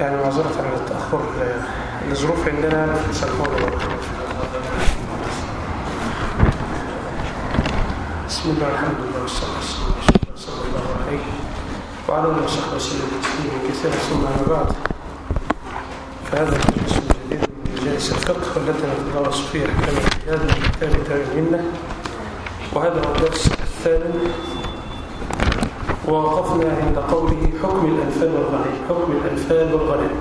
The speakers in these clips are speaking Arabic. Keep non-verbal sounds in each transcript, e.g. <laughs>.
يعني معذرة على التأخر آه، لظروف عندنا سامحونا بقى. بسم الله والحمد لله والصلاة والسلام على الله صلى الله عليه وعلى آله وصحبه وسلم تسليما كثيرا ثم أما بعد فهذا مجلس جديد من مجالس الفقه والتي نتدرس فيها أحكام الجهاد من كتاب تمام منا وهذا هو الدرس الثامن ووقفنا عند قوله حكم الأنفال والغنائم حكم الأنفال والغنائم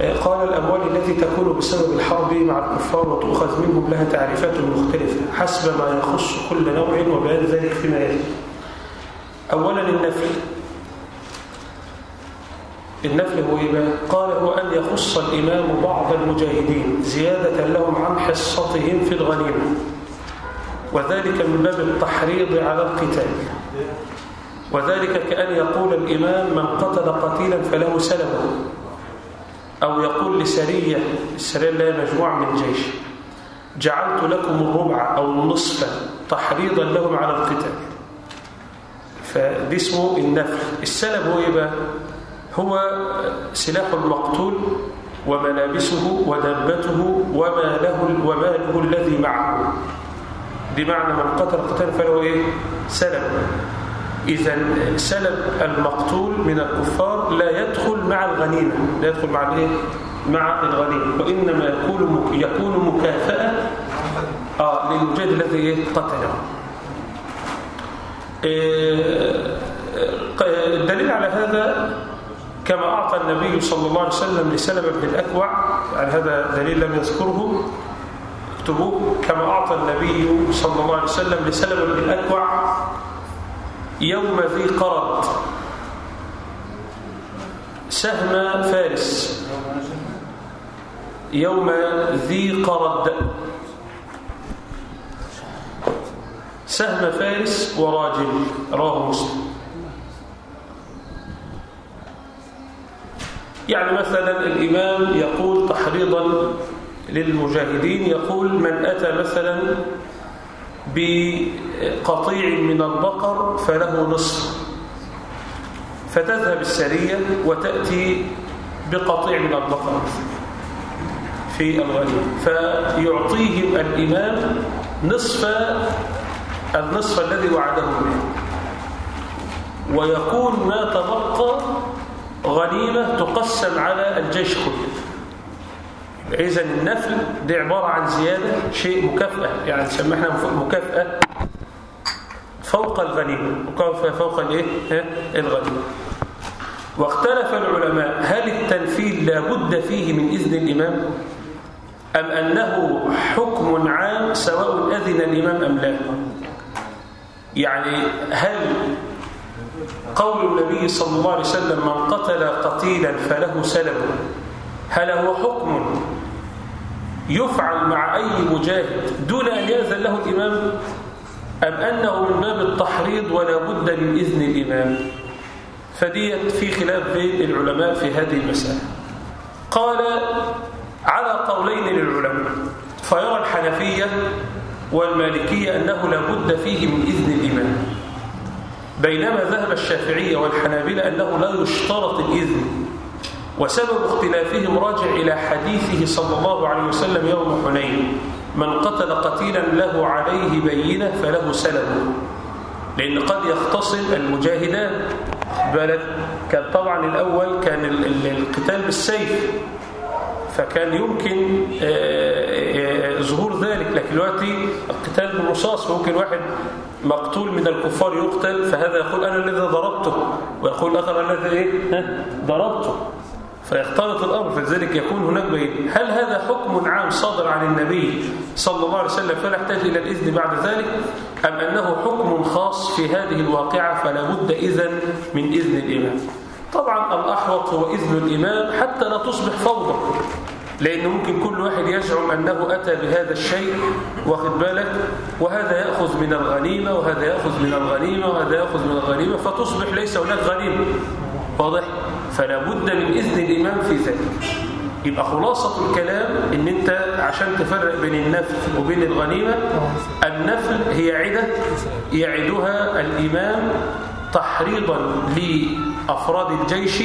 آه، قال الأموال التي تكون بسبب الحرب مع الكفار وتؤخذ منهم لها تعريفات مختلفة حسب ما يخص كل نوع وبيان ذلك فيما يلي. أولا النفل. النفل هو إيه؟ قال هو أن يخص الإمام بعض المجاهدين زيادة لهم عن حصتهم في الغنيمة وذلك من باب التحريض على القتال. وذلك كأن يقول الإمام من قتل قتيلا فله سلبه أو يقول لسرية السرية اللي هي مجموعة من جيش جعلت لكم الربع أو النصف تحريضا لهم على القتال. فدي اسمه النفل السلب هو إيه؟ هو سلاح المقتول وملابسه ودابته وما له وماله الذي معه. دي معنى من قتل قتال فله إيه؟ سلب. اذا سلب المقتول من الكفار لا يدخل مع الغنيمة. لا يدخل مع الإيه؟ مع الغنيمة. وإنما يكون يكون آه للمجاهد الذي إيه؟ قتله. الدليل على هذا كما أعطى النبي صلى الله عليه وسلم لسلمة بن الأكوع يعني هذا دليل لم يذكره اكتبوه كما أعطى النبي صلى الله عليه وسلم لسلمة بن الأكوع يوم ذي قرد. سهم فارس. يوم ذي قرد. سهم فارس وراجل رواه مسلم. يعني مثلا الإمام يقول تحريضا للمجاهدين يقول من أتى مثلا بقطيع من البقر فله نصف. فتذهب السرية وتأتي بقطيع من البقر في الغنيم فيعطيهم الإمام نصف النصف الذي وعده به ويكون ما تبقى غنيمة تقسم على الجيش كله. إذا النفل دي عبارة عن زيادة شيء مكافأة. يعني نسميه إحنا مكافأة. فوق مكافأة فوق الايه؟ الغنيمة واختلف العلماء هل التنفيذ لابد فيه من إذن الإمام؟ أم أنه حكم عام سواء أذن الإمام أم لا؟ يعني هل قول النبي صلى الله عليه وسلم من قتل قتيلا فله سلب هل هو حكم يفعل مع أي مجاهد دون أن يأذن له الإمام؟ أم أنه من باب التحريض ولا بد من إذن الإمام؟ فديت في خلاف بين العلماء في هذه المسألة. قال على قولين للعلماء. فيرى الحنفية والمالكية أنه لا بد فيه من إذن الإمام. بينما ذهب الشافعية والحنابلة أنه لا يشترط الإذن. وسبب اختلافهم راجع إلى حديثه صلى الله عليه وسلم يوم حنين. من قتل قتيلا له عليه بينة فله سلب لأن قد يختصم المجاهدان. بالك كان طبعا الأول كان القتال بالسيف. فكان يمكن ظهور ذلك. لكن دلوقتي القتال بالرصاص ممكن واحد مقتول من الكفار يقتل فهذا يقول أنا الذي ضربته. ويقول الآخر الذي إيه؟ ضربته. فيختلط الأمر فلذلك يكون هناك بين هل هذا حكم عام صادر عن النبي صلى الله عليه وسلم فلا يحتاج إلى الإذن بعد ذلك؟ أم أنه حكم خاص في هذه الواقعة فلا بد إذن من إذن الإمام؟ طبعا الأحوط هو إذن الإمام حتى لا تصبح فوضى لأن ممكن كل واحد يزعم أنه أتى بهذا الشيء واخد بالك؟ وهذا يأخذ من الغنيمة وهذا يأخذ من الغنيمة وهذا يأخذ من الغنيمة فتصبح ليس هناك غنيمة. واضح؟ فلا بد من إذن الإمام في ذلك. يبقى خلاصة الكلام إن أنت عشان تفرق بين النفل وبين الغنيمة النفل هي عدة يعدها الإمام تحريضا أفراد الجيش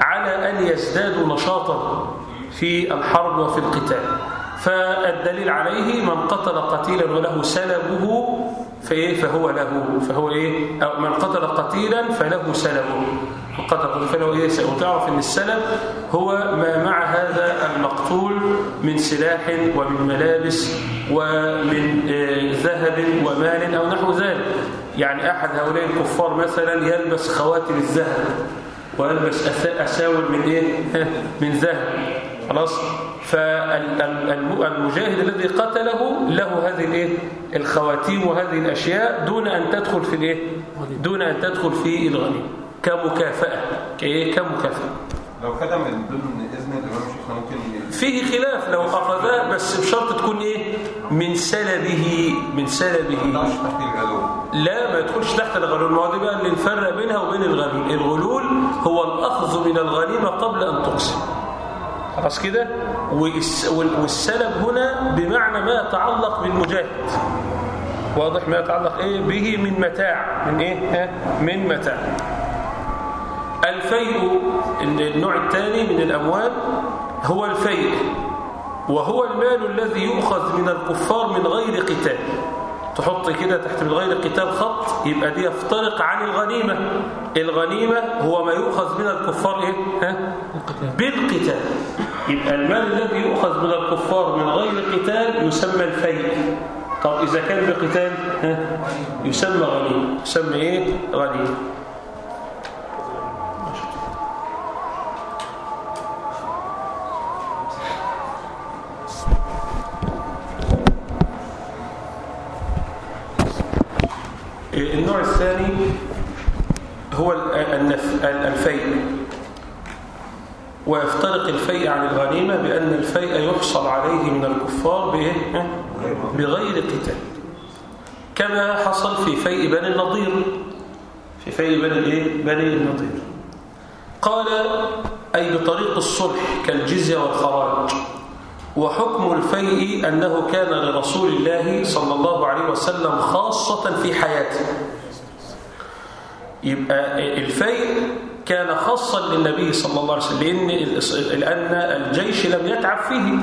على أن يزدادوا نشاطا في الحرب وفي القتال. فالدليل عليه من قتل قتيلا وله سلبه فإيه؟ فهو له فهو إيه؟ من قتل قتيلا فله سلبه. قتيلا فله إيه وتعرف أن السلب هو ما مع هذا المقتول من سلاح ومن ملابس ومن آه ذهب ومال أو نحو ذلك. يعني أحد هؤلاء الكفار مثلا يلبس خواتم الذهب ويلبس أساور من إيه؟ <laughs> من ذهب. خلاص؟ فالمجاهد الذي قتله له هذه الإيه؟ الخواتيم وهذه الأشياء دون أن تدخل في الإيه؟ دون أن تدخل في الغنيمه كمكافأة. كإيه؟ كمكافأة. لو خدها من ضمن إذن الإمام شيخنا ممكن فيه خلاف لو اخذها بس بشرط تكون إيه؟ من سلبه من سلبه. ما تحت الغلو لا ما يدخلش تحت الغلول. ما هو دي بقى اللي نفرق بينها وبين الغلول. الغلول هو الأخذ من الغنيمة قبل أن تقسم. خلاص كده؟ والسلب هنا بمعنى ما يتعلق بالمجاهد. واضح ما يتعلق إيه؟ به من متاع. من إيه؟ ها؟ من متاع. الفيء النوع الثاني من الأموال هو الفيء وهو المال الذي يؤخذ من الكفار من غير قتال. تحط كده تحت من غير قتال خط يبقى دي يفترق عن الغنيمة. الغنيمة هو ما يؤخذ من الكفار إيه؟ ها؟ بالقتال. يبقى المال الذي يؤخذ من الكفار من غير قتال يسمى الفيء. طب إذا كان بقتال ها؟ يسمى غنيمة. يسمى إيه؟ غنيمة. ويفترق الفيء عن الغنيمة بأن الفيء يحصل عليه من الكفار بغير قتال. كما حصل في فيء بني النضير. في فيء بني الإيه؟ بني النضير. قال أي بطريق الصلح كالجزية والخراج. وحكم الفيء أنه كان لرسول الله صلى الله عليه وسلم خاصة في حياته. يبقى الفيء كان خاصا للنبي صلى الله عليه وسلم لأن, لأن الجيش لم يتعب فيه.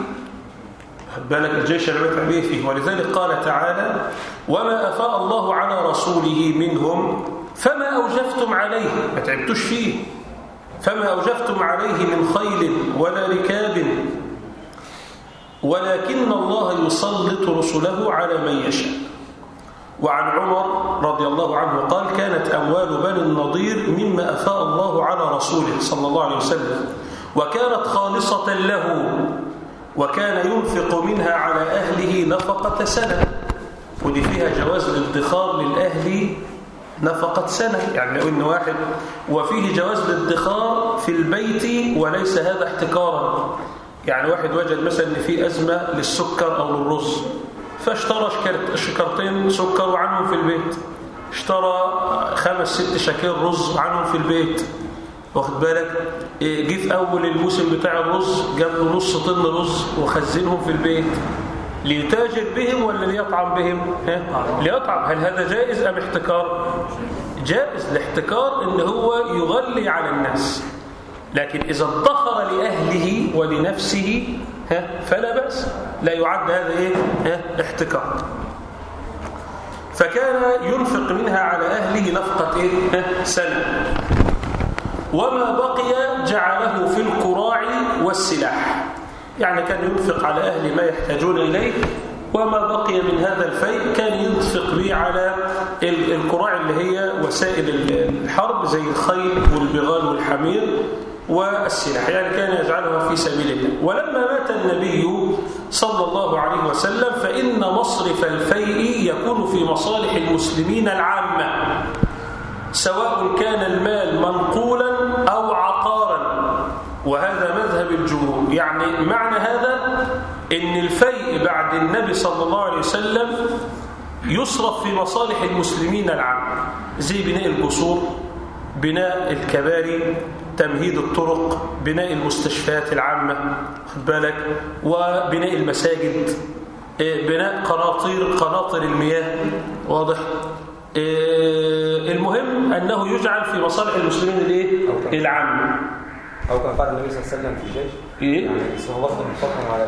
بالك الجيش لم يتعب فيه. ولذلك قال تعالى وما أفاء الله على رسوله منهم فما أوجفتم عليه. ما تعبتوش فيه. فما أوجفتم عليه من خيل ولا ركاب ولكن الله يسلط رسله على من يشاء. وعن عمر رضي الله عنه قال كانت أموال بني النضير مما أفاء الله على رسوله صلى الله عليه وسلم وكانت خالصة له وكان ينفق منها على أهله نفقة سنة ودي فيها جواز الادخار للأهل نفقة سنة يعني لو إن واحد وفيه جواز الادخار في البيت وليس هذا احتكارا يعني واحد وجد مثلا إن في أزمة للسكر أو للرز. فاشترى شكرتين سكر وعنهم في البيت. اشترى خمس ست شكير رز عنهم في البيت. واخد بالك؟ جه في أول الموسم بتاع الرز جاب له نص طن رز وخزنهم في البيت. ليتاجر بهم ولا ليطعم بهم؟ ها؟ ليطعم. هل هذا جائز أم احتكار؟ جائز. الاحتكار إن هو يغلي على الناس. لكن إذا ادخر لأهله ولنفسه ها فلا بأس. لا يعد هذا إيه؟ ها احتكار فكان ينفق منها على أهله نفقة إيه؟ سنة. وما بقي جعله في الكراع والسلاح. يعني كان ينفق على أهل ما يحتاجون إليه. وما بقي من هذا الفيء كان ينفق به على الكراع اللي هي وسائل الحرب زي الخيل والبغال والحمير. والسلاح. يعني كان يجعلها في سبيل الله. ولما مات النبي صلى الله عليه وسلم فإن مصرف الفيء يكون في مصالح المسلمين العامة سواء كان المال منقولا أو عقارا. وهذا مذهب الجمهور. يعني معنى هذا إن الفيء بعد النبي صلى الله عليه وسلم يصرف في مصالح المسلمين العامة زي بناء القصور بناء الكباري تمهيد الطرق بناء المستشفيات العامة خد بالك وبناء المساجد بناء قناطير قناطر المياه واضح؟ آه، المهم أنه يجعل في مصالح المسلمين العامة. أو كان فعل النبي صلى الله عليه وسلم في الجيش؟ إيه؟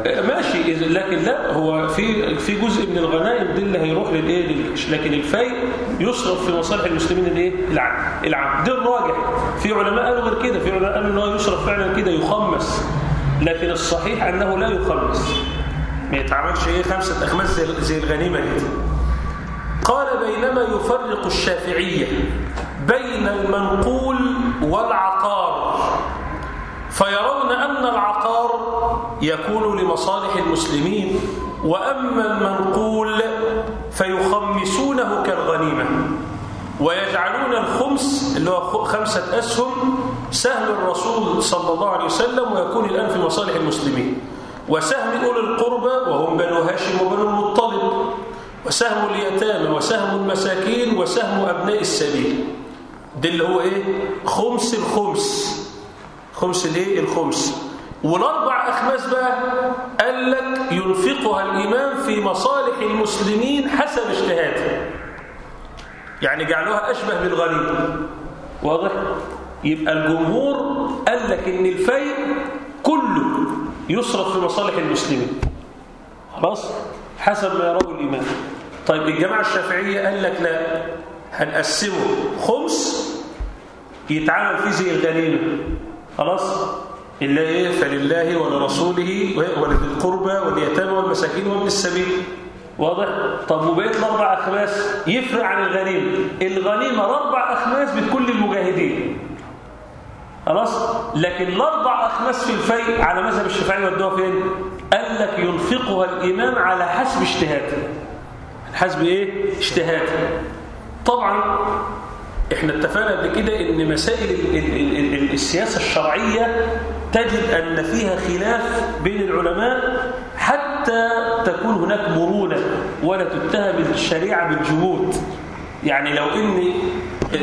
يعني ماشي. لكن لا هو في في جزء من الغنائم دي اللي هيروح للإيه؟ لكن الفيء يصرف في مصالح المسلمين الإيه؟ العام العام. ده الراجح. في علماء قالوا غير كده. في علماء قالوا إن هو يصرف فعلا كده يخمس. لكن الصحيح أنه لا يخمس. ما يتعملش إيه؟ خمسة أخماس زي زي الغنيمة دي. قال بينما يفرق الشافعية بين المنقول والعقار. فيرون أن العقار يكون لمصالح المسلمين وأما المنقول فيخمسونه كالغنيمة ويجعلون الخمس اللي هو خمسة أسهم سهم الرسول صلى الله عليه وسلم ويكون الآن في مصالح المسلمين. وسهم أولي القربى وهم بنو هاشم وبنو المطلب وسهم اليتامى وسهم المساكين وسهم أبناء السبيل. ده اللي هو إيه؟ خمس الخمس. خمس الايه الخمس. والأربع أخماس بقى قال لك ينفقها الإمام في مصالح المسلمين حسب اجتهاده. يعني جعلوها أشبه بالغنيمه واضح؟ يبقى الجمهور قال لك إن الفيء كله يصرف في مصالح المسلمين. خلاص؟ حسب ما يراه الإمام. طيب الجماعة الشافعية قال لك لا. هنقسمه. خمس يتعامل فيه زي الغنيمة. خلاص؟ إلا إيه؟ فلله ولرسوله ولذي القربى واليتامى والمساكين وابن السبيل. واضح؟ طب وبقيت الأربع أخماس؟ يفرق عن الغنيمه الغنيمه الأربع أخماس بكل المجاهدين. خلاص؟ لكن الأربع أخماس في الفيء على مذهب الشافعي ودوها فين؟ قال لك ينفقها الإمام على حسب اجتهاده. حسب إيه؟ اجتهاده. طبعا إحنا اتفقنا قبل كده إن مسائل ال ال ال ال السياسة الشرعية تجد أن فيها خلاف بين العلماء حتى تكون هناك مرونة ولا تتهم الشريعة بالجمود. يعني لو ان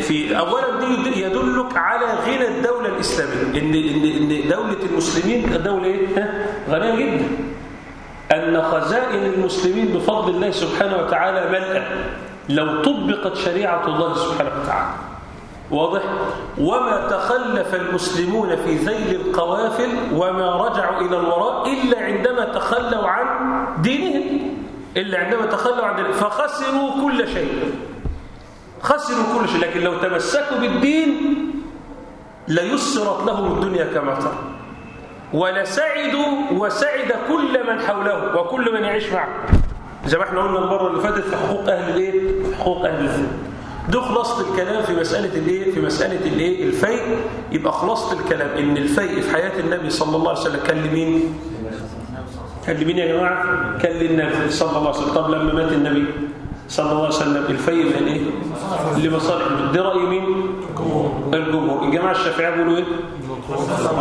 في اولا دي يدلك على غنى الدولة الإسلامية. ان ان إن دولة المسلمين دولة إيه؟ غنية جدا. أن خزائن المسلمين بفضل الله سبحانه وتعالى ملأى لو طبقت شريعة الله سبحانه وتعالى. واضح؟ وما تخلف المسلمون في ذيل القوافل وما رجعوا إلى الوراء إلا عندما تخلوا عن دينهم إلا عندما تخلوا عن دينهم فخسروا كل شيء. خسروا كل شيء لكن لو تمسكوا بالدين ليسرت لهم الدنيا كما ترى. ولسعدوا وسعد كل من حوله وكل من يعيش معه. زي ما إحنا قلنا المرة اللي فاتت في حقوق أهل الايه في حقوق أهل الذمه ده خلاصة الكلام في مسألة الايه؟ في مسألة الايه؟ الفيء. يبقى خلاصة الكلام إن الفيء في حياة النبي صلى الله عليه وسلم كان لمين؟ كان لمين يا جماعة؟ كان للنبي صلى الله عليه وسلم. طب لما مات النبي صلى الله عليه وسلم الفيء كان إيه؟ لمصالح ده رأي مين؟ الجمهور. الجماعة الشافعية بيقولوا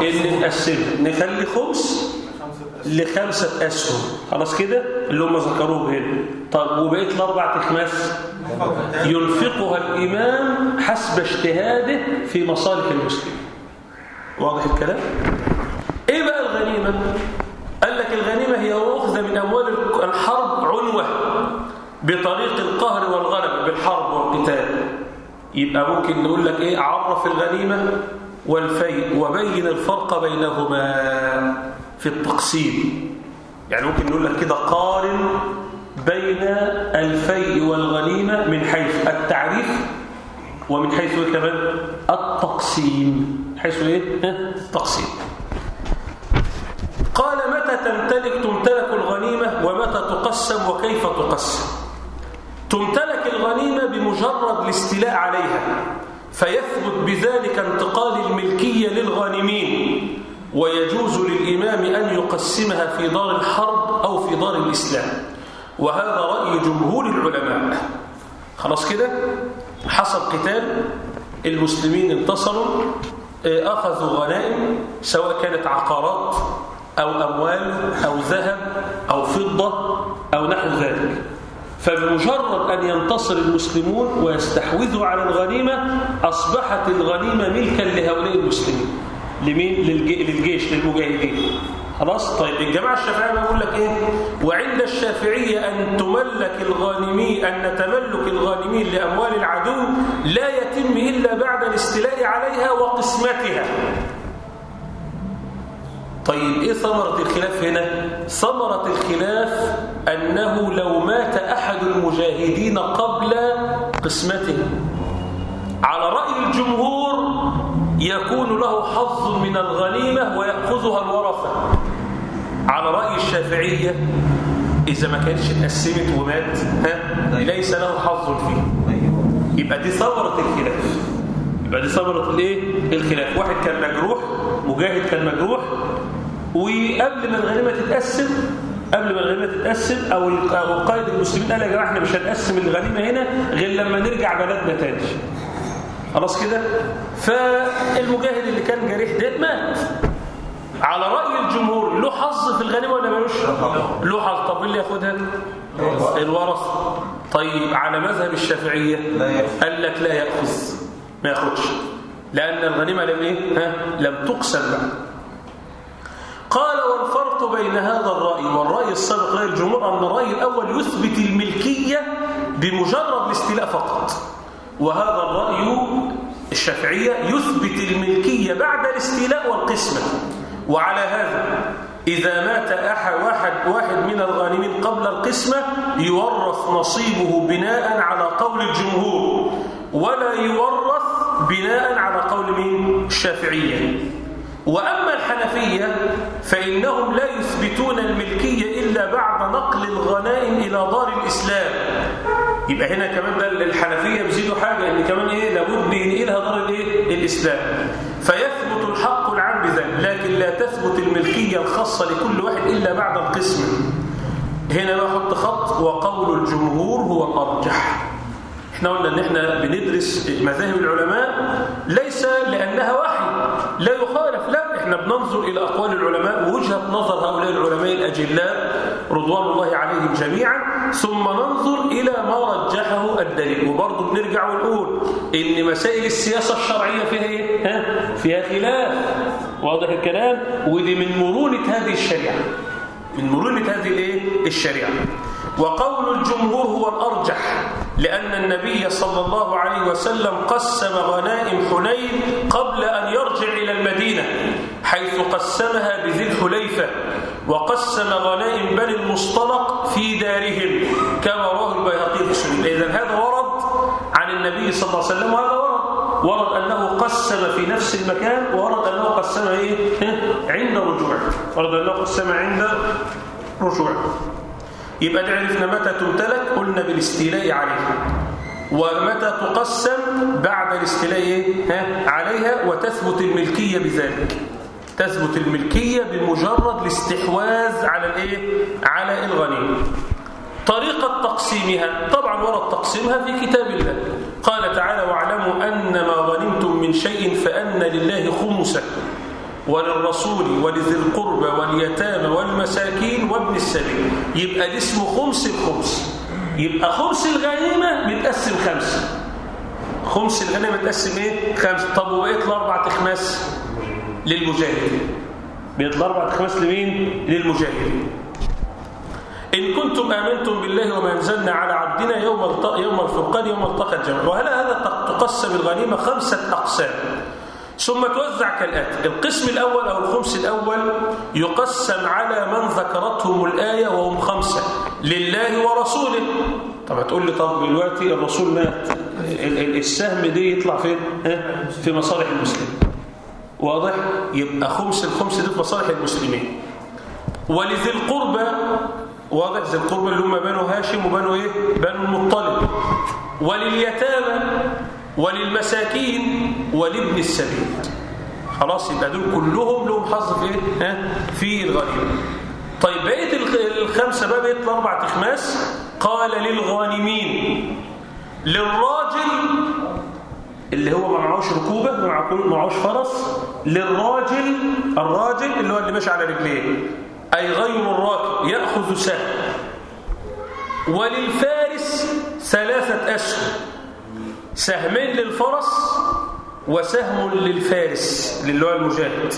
إيه؟ اللي نقسمه نخلي خمس لخمسة أسهم خلاص كده؟ اللي هم ذكروه هنا طب وبقيت الأربع تخماس ينفقها الإمام حسب اجتهاده في مصالح المسلمين. واضح الكلام؟ إيه بقى الغنيمة؟ قال لك الغنيمة هي أخذ من أموال الحرب عنوة بطريق القهر والغلب بالحرب والقتال. يبقى ممكن نقول لك إيه؟ عرف الغنيمة والفيء وبين الفرق بينهما. في التقسيم. يعني ممكن نقول لك كده قارن بين الفيء والغنيمة من حيث التعريف ومن حيث إيه كمان؟ التقسيم. حيث إيه؟ التقسيم. قال متى تمتلك تمتلك الغنيمة ومتى تقسم وكيف تقسم؟ تمتلك الغنيمة بمجرد الاستيلاء عليها فيثبت بذلك انتقال الملكية للغانمين ويجوز للإمام أن يقسمها في دار الحرب أو في دار الإسلام. وهذا رأي جمهور العلماء. خلاص كده؟ حصل قتال المسلمين انتصروا أخذوا غنائم سواء كانت عقارات أو أموال أو ذهب أو فضة أو نحو ذلك. فبمجرد أن ينتصر المسلمون ويستحوذوا على الغنيمة أصبحت الغنيمة ملكا لهؤلاء المسلمين. لمين؟ للجيش للمجاهدين خلاص؟ طيب الجماعة الشافعية بيقول لك إيه؟ وعند الشافعية أن تملك الغانمين أن تملك الغانمين لأموال العدو لا يتم إلا بعد الاستيلاء عليها وقسمتها. طيب إيه ثمرة الخلاف هنا؟ ثمرة الخلاف أنه لو مات أحد المجاهدين قبل قسمته. على رأي الجمهور يكون له حظ من الغنيمة ويأخذها الورثة. على رأي الشافعية إذا ما كانش اتقسمت ومات ها ليس له حظ فيه يبقى دي ثمرة الخلاف. يبقى دي ثمرة الإيه؟ الخلاف. واحد كان مجروح مجاهد كان مجروح وقبل ما الغنيمة تتقسم قبل ما الغنيمة تتقسم أو القائد المسلمين قال يا جماعة إحنا مش هنقسم الغنيمة هنا غير لما نرجع بلدنا تاني. خلاص كده؟ فالمجاهد اللي كان جريح ده مات. على رأي الجمهور له حظ في الغنيمة ولا ملوش؟ له حظ. طب اللي ياخدها؟ الورث طيب على مذهب الشافعية قال لك لا يأخذ. ما ياخدش لأن الغنيمة لم إيه؟ ها؟ لم تقسم بعد قال والفرق بين هذا الرأي والرأي السابق رأي الجمهور أن الرأي الأول يثبت الملكية بمجرد الاستيلاء فقط. وهذا الرأي الشافعية يثبت الملكية بعد الاستيلاء والقسمة. وعلى هذا إذا مات أحد واحد, واحد من الغانمين قبل القسمة يورث نصيبه بناء على قول الجمهور ولا يورث بناء على قول مين الشافعية. وأما الحنفية فإنهم لا يثبتون الملكية إلا بعد نقل الغنائم إلى دار الإسلام. يبقى هنا كمان ده الحنفية بيزيدوا حاجة إن كمان إيه لابد ينقلها دار الإيه الإسلام. فيثبت الحق العام بذلك لكن لا تثبت الملكية الخاصة لكل واحد إلا بعد القسم. هنا نحط خط وقول الجمهور هو الأرجح إحنا قلنا إن إحنا بندرس مذاهب العلماء ليس لأنها وحي لا يخالف لا إحنا بننظر إلى أقوال العلماء ووجهة نظر هؤلاء العلماء الأجلاء رضوان الله عليهم جميعا ثم ننظر إلى ما رجحه الدليل. وبرضه بنرجع ونقول إن مسائل السياسة الشرعية فيها إيه؟ ها؟ فيها خلاف. واضح الكلام؟ ودي من مرونة هذه الشريعة من مرونة هذه الإيه؟ الشريعة. وقول الجمهور هو الأرجح لأن النبي صلى الله عليه وسلم قسم غنائم حنين قبل أن يرجع إلى المدينة حيث قسمها بذي الحليفة وقسم غنائم بني المصطلق في دارهم كما رواه البيهقي في إذن هذا ورد عن النبي صلى الله عليه وسلم وهذا ورد. ورد أنه قسم في نفس المكان وورد أنه قسم إيه؟ عند رجوعه ورد أنه قسم عند رجوعه يبقى عرفنا متى تمتلك؟ قلنا بالاستيلاء عليها. ومتى تقسم؟ بعد الاستيلاء ها؟ عليها وتثبت الملكية بذلك. تثبت الملكية بمجرد الاستحواذ على الإيه؟ على الغنيمة طريقة تقسيمها طبعا ورد تقسيمها في كتاب الله. قال تعالى واعلموا أن ما غنمتم من شيء فأن لله خمسه. وللرسول ولذي القربى واليتامى والمساكين وابن السبيل. يبقى ده اسمه خمس الخمس. يبقى خمس الغنيمة متقسم خمسة خمس الغنيمة متقسم إيه؟ خمسة طب وبقيت الأربع تخماس للمجاهدين بقيت الأربع تخماس لمين؟ للمجاهدين إن كنتم آمنتم بالله وما أنزلنا على عبدنا يوم. يوم الفرقان يوم التقى الجمع. وهل هذا تقسم الغنيمة خمسة أقسام؟ ثم توزع كالآتي. القسم الأول أو الخمس الأول يقسم على من ذكرتهم الآية وهم خمسة لله ورسوله. طب هتقول لي طب دلوقتي الرسول مات السهم دي يطلع فين؟ في مصالح المسلمين. واضح؟ يبقى خمس الخمس دي في مصالح المسلمين. ولذي القربى واضح؟ ذي القربى اللي هم بنو هاشم وبنو إيه؟ بنو المطلب. ولليتامى وللمساكين ولابن السبيل. خلاص يبقى دول كلهم لهم حظ في إيه؟ في الغنيمة. طيب بقية الخمسة بقى بقية الاربع تخماس. قال للغانمين للراجل اللي هو ما معهوش ركوبة ما معهوش فرس للراجل الراجل اللي هو اللي ماشي على رجليه. أي غير الراكب يأخذ سهم. وللفارس ثلاثة أسهم. سهمين للفرس وسهم للفارس اللي هو المجاهد.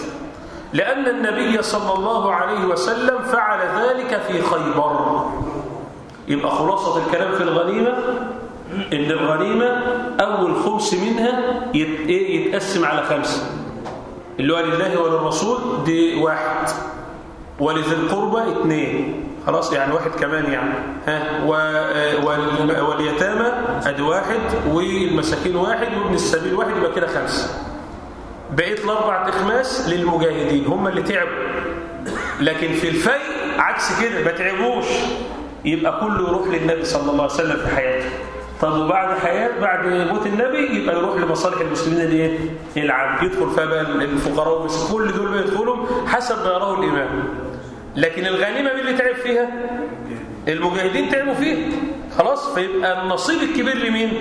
لأن النبي صلى الله عليه وسلم فعل ذلك في خيبر. يبقى خلاصة الكلام في الغنيمة إن الغنيمة أول خمس منها إيه؟ يتقسم على خمسة اللي هو لله وللرسول دي واحد. ولذي القربى اثنين خلاص يعني واحد كمان يعني. ها واليتامى أدي واحد والمساكين واحد وابن السبيل واحد يبقى كده خمسه بقيت الاربع اخماس للمجاهدين هم اللي تعبوا. لكن في الفيء عكس كده ما تعبوش. يبقى كله يروح للنبي صلى الله عليه وسلم في حياته. طب وبعد حياة بعد موت النبي يبقى يروح لمصالح المسلمين اللي إيه؟ العام يدخل فيها بقى الفقراء كل دول بيدخلهم حسب ما يراه الإمام. لكن الغنيمة مين اللي تعب فيها؟ المجاهدين تعبوا فيها. خلاص فيبقى النصيب الكبير لمين؟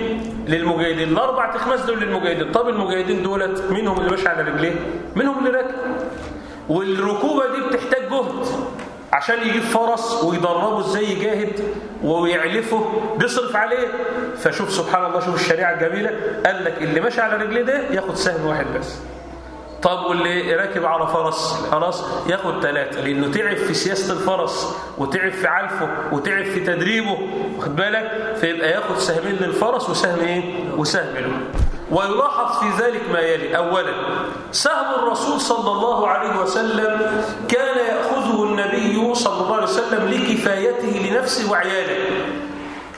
للمجاهدين. الأربع تخماس دول للمجاهدين. طب المجاهدين دولت منهم اللي ماشي على رجليه؟ منهم اللي راكب. والركوبة دي بتحتاج جهد عشان يجيب فرس ويدربه إزاي يجاهد ويعلفه بيصرف عليه. فشوف سبحان الله شوف الشريعة الجميلة. قال لك اللي ماشي على رجليه ده ياخد سهم واحد بس. طب واللي راكب على فرس خلاص ياخد ثلاثة لأنه تعب في سياسة الفرس وتعب في علفه وتعب في تدريبه. واخد بالك؟ فيبقى ياخد سهمين للفرس وسهم إيه؟ وسهم له. ويلاحظ في ذلك ما يلي. أولا سهم الرسول صلى الله عليه وسلم كان يأخذه النبي صلى الله عليه وسلم لكفايته لنفسه وعياله.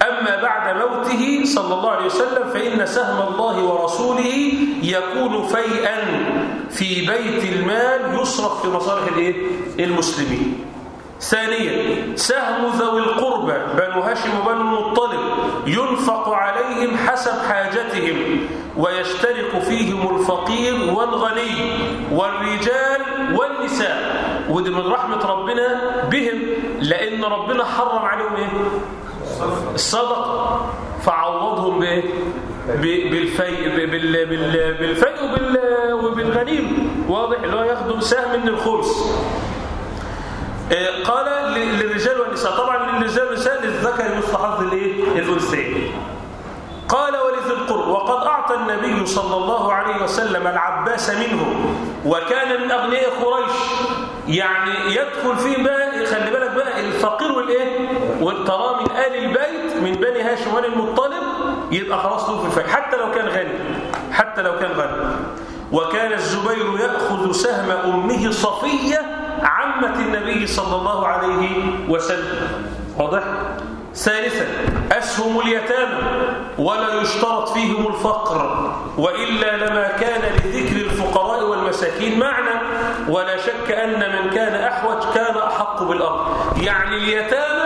أما بعد موته صلى الله عليه وسلم فإن سهم الله ورسوله يكون فيئا. في بيت المال يصرف في مصالح الإيه؟ المسلمين ثانيا سهم ذوي القربى بنو هاشم وبنو المطلب ينفق عليهم حسب حاجتهم ويشترك فيهم الفقير والغني والرجال والنساء ودي من رحمة ربنا بهم لأن ربنا حرم عليهم إيه؟ الصدقة فعوضهم بإيه ب- بالفيء بالفيء وبال- وبالغنيم. واضح؟ اللي هو ياخدوا سهم من الخمس آه، قال للرجال والنساء. طبعا للرجال والنساء للذكر مثل حظ الايه الانثيين قال ولذي القرب وقد أعطى النبي صلى الله عليه وسلم العباس منهم وكان من أغنياء قريش. يعني يدخل فيه بقى خلي بالك بقى الفقير والإيه؟ والترى من آل البيت من بني هاشم وبني المطلب يبقى خلاص له في الفيء حتى لو كان غني حتى لو كان غني. وكان الزبير يأخذ سهم أمه صفية عمة النبي صلى الله عليه وسلم. واضح؟ ثالثا أسهم اليتامى ولا يشترط فيهم الفقر وإلا لما كان لذكر الفقراء والمساكين معنى. ولا شك أن من كان أحوج كان أحق بالأرض. يعني اليتامى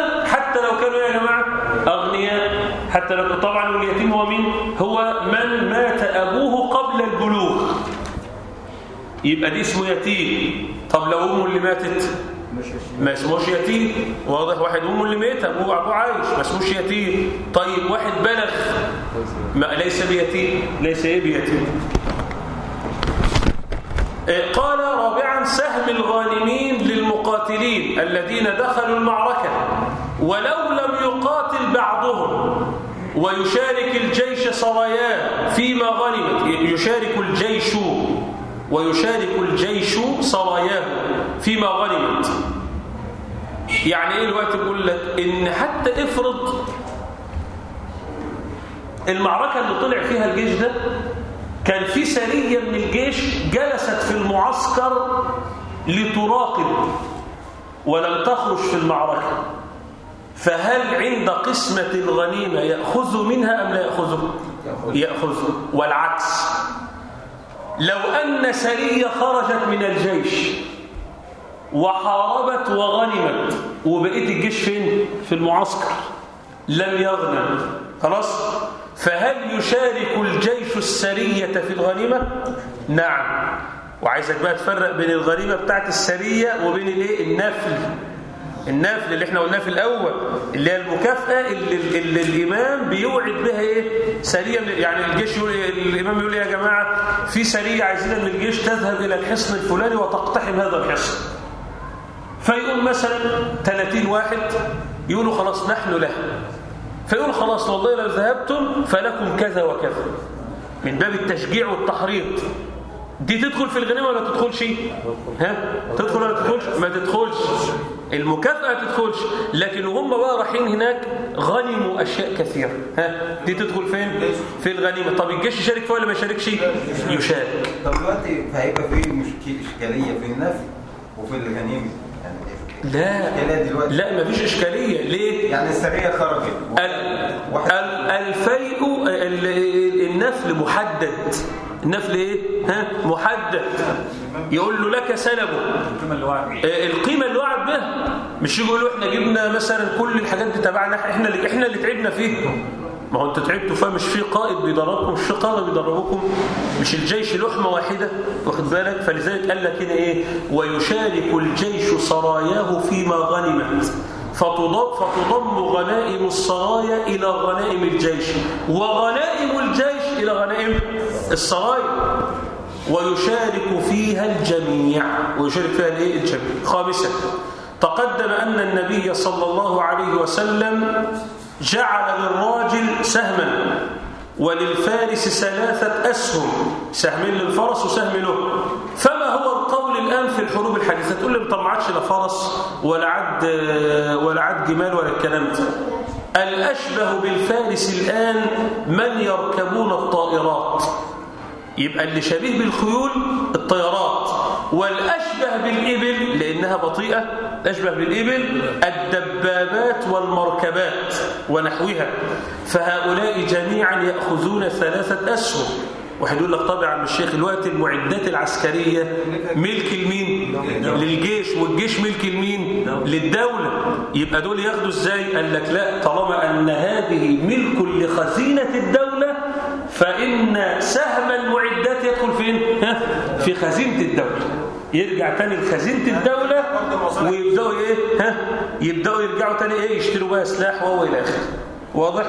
لو كانوا يا جماعة أغنياء. حتى لو طبعا اليتيم هو مين؟ هو من مات أبوه قبل البلوغ. يبقى دي اسمه يتيم. طب لو أمه اللي ماتت؟ ما اسموش يتيم. واضح واحد. امه اللي ميت أبوه أبوه عايش. ما اسموش يتيم. طيب واحد بلغ. ما ليس بيتيم. ليس إيه بيتيم؟ إيه، قال رابعا سهم الغانمين للمقاتلين الذين دخلوا المعركة. ولو لم يقاتل بعضهم ويشارك الجيش سراياه فيما غنمت يشارك الجيش ويشارك الجيش سراياه فيما غنمت. يعني إيه الوقت بيقول لك إن حتى افرض المعركة اللي طلع فيها الجيش ده كان في سرية من الجيش جلست في المعسكر لتراقب ولم تخرج في المعركة. فهل عند قسمة الغنيمة يأخذ منها أم لا يأخذ؟ يأخذ. والعكس. لو أن سرية خرجت من الجيش وحاربت وغنمت وبقيت الجيش فين؟ في المعسكر. لم يغنم. خلاص؟ فهل يشارك الجيش السرية في الغنيمة؟ نعم. وعايزك بقى تفرق بين الغنيمة بتاعت السرية وبين الإيه؟ النفل. النفل اللي إحنا قلناه في الأول اللي هي المكافأة اللي, اللي الإمام بيوعد بها سريه من يعني الجيش يقول الإمام يقول يا جماعة؟ في سريه عايزين من الجيش تذهب إلى الحصن الفلاني وتقتحم هذا الحصن. فيقول مثلا 30 واحد يقولوا خلاص نحن له. فيقول خلاص والله لو ذهبتم فلكم كذا وكذا. من باب التشجيع والتحريض. دي تدخل في الغنيمة ولا تدخلش؟ ها؟ تدخل ولا تدخلش؟ ما تدخلش. المكافأة تدخلش. لكن هم بقى رايحين هناك غنموا أشياء كثيرة. ها دي تدخل فين؟ في الغنيمة. طب الجيش يشارك فيها ولا ما يشاركش؟ يشارك. طب دلوقتي هيبقى في مشكلة إشكالية في النفل وفي الغنيمة. يعني لا. لا مفيش إشكالية. ليه؟ يعني السرية خرجت. الفيء ال- النفل محدد. النفل إيه؟ ها؟ محدد. يقول له لك سلبه القيمة اللي وعد بها مش يقولوا إحنا جبنا مثلا كل الحاجات دي تبعنا إحنا اللي إحنا اللي تعبنا فيه ما هو أنتوا تعبتوا فيها مش في قائد بيدربكم مش في قاده بيدربكم مش الجيش لحمة واحدة واخد بالك؟ فلذلك قال لك هنا إيه؟ ويشارك الجيش سراياه فيما غنمت. فتضم فتضم غنائم السرايا إلى غنائم الجيش. وغنائم الجيش إلى غنائم السرايا ويشارك فيها الجميع. ويشارك فيها الايه الجميع؟ خامسا تقدم أن النبي صلى الله عليه وسلم جعل للراجل سهما وللفارس ثلاثة أسهم. سهمين للفرس وسهم له. فما هو القول الآن في الحروب الحديثة؟ تقول لي طب ما عادش لا فرس ولا عد ولا عد جمال ولا الكلام ده. الأشبه بالفارس الآن من يركبون الطائرات. يبقى اللي شبيه بالخيول الطيارات والأشبه بالإبل لأنها بطيئة الأشبه بالإبل الدبابات والمركبات ونحوها. فهؤلاء جميعا يأخذون ثلاثة أسهم. واحد يقول لك طبعا الشيخ الوقت المعدات العسكرية ملك المين؟ للجيش والجيش ملك المين؟ للدولة. يبقى دول ياخدوا إزاي؟ قال لك لا طالما أن هذه ملك لخزينة الدولة. فإن سهم المعدات يدخل فين؟ في خزينة الدولة. يرجع تاني لخزينة الدولة ويبدأوا إيه؟ ها؟ يبدأوا يرجعوا تاني إيه؟ يشتروا بقى سلاح وهو إلى آخره. واضح؟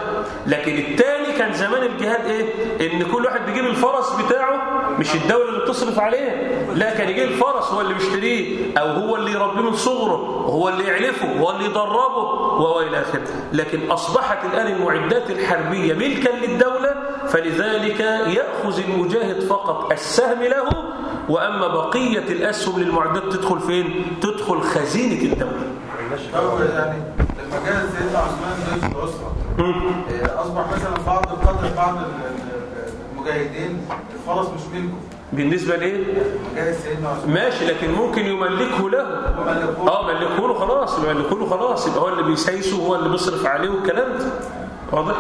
لكن التاني كان زمان الجهاد إيه؟ إن كل واحد بيجيب الفرس بتاعه مش الدولة اللي بتصرف عليه لا كان يجيب الفرس هو اللي بيشتريه أو هو اللي يربيه من صغره وهو اللي يعلفه وهو اللي يدربه وهو إلى آخره. لكن أصبحت الآن المعدات الحربية ملكا للدولة فلذلك يأخذ المجاهد فقط السهم له. وأما بقية الأسهم للمعدات تدخل فين؟ تدخل خزينة الدولة. أو يعني لما جاء سيدنا عثمان الأسرة آه، أصبح مثلا بعض القدر بعض المجاهدين الفرس مش ملكه بالنسبة عثمان. ماشي لكن ممكن يملكه له. آه ملكه له خلاص ملكه له خلاص. يبقى هو اللي بيسايسه وهو اللي بيصرف عليه والكلام ده. واضح؟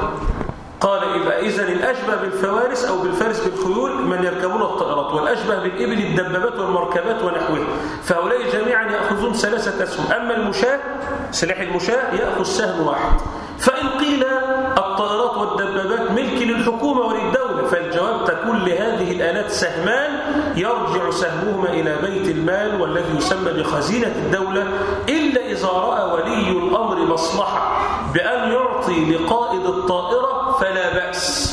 قال يبقى اذا الأشبه بالفوارس أو بالفارس بالخيول من يركبون الطائرات والأشبه بالإبل الدبابات والمركبات ونحوها. فهؤلاء جميعا يأخذون ثلاثة أسهم. أما المشاة سلاح المشاة يأخذ سهم واحد. لهذه الآلات سهمان يرجع سهمهما إلى بيت المال والذي يسمى بخزينة الدولة إلا إذا رأى ولي الأمر مصلحة بأن يعطي لقائد الطائرة فلا بأس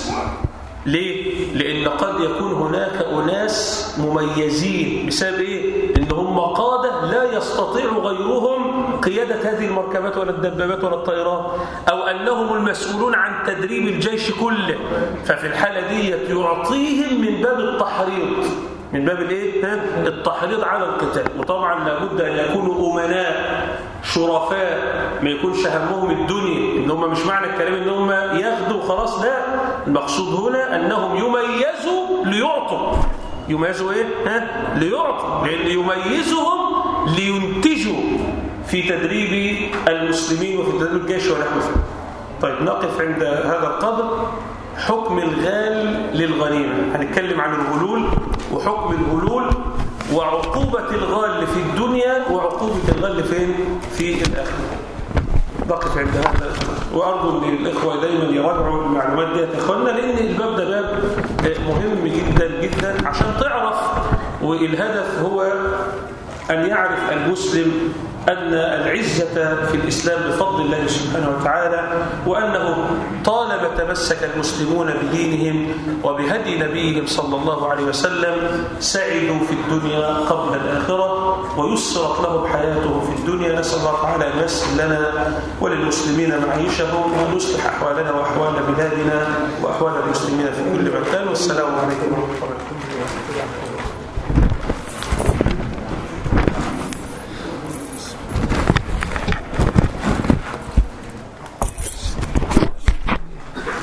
ليه؟ لأن قد يكون هناك أناس مميزين بسبب إيه؟ إن هم قادة لا يستطيع غيرهم قيادة هذه المركبات ولا الدبابات ولا الطائرات أو أنهم المسؤولون عن تدريب الجيش كله. ففي الحالة دي يعطيهم من باب التحريض. من باب الإيه؟ التحريض على القتال. وطبعا لابد أن يكونوا أمناء شرفاء ما يكونش همهم الدنيا. إن هم مش معنى الكلام إن هم ياخدوا خلاص. لا المقصود هنا أنهم يميزوا ليعطوا. يميزوا إيه؟ ها؟ ليعطوا. لأن يميزهم لينتجوا. في تدريب المسلمين وفي تدريب الجيش ونحوه طيب نقف عند هذا القدر حكم الغال للغنيمة. هنتكلم عن الغلول وحكم الغلول وعقوبة الغال في الدنيا وعقوبة الغال فين؟ في الآخرة. نقف عند هذا وأرجو أن الإخوة دايما يراجعوا المعلومات دي يا إخواننا لأن الباب ده باب مهم جدا جدا عشان تعرف والهدف هو أن يعرف المسلم أن العزة في الإسلام بفضل الله سبحانه وتعالى وأنه طالما تمسك المسلمون بدينهم وبهدي نبيهم صلى الله عليه وسلم سعدوا في الدنيا قبل الآخرة ويسرت لهم حياتهم في الدنيا. نسأل الله تعالى أن يسر لنا وللمسلمين معيشهم وأن يصلح أحوالنا وأحوال بلادنا وأحوال المسلمين في كل مكان. والسلام عليكم ورحمة الله وبركاته.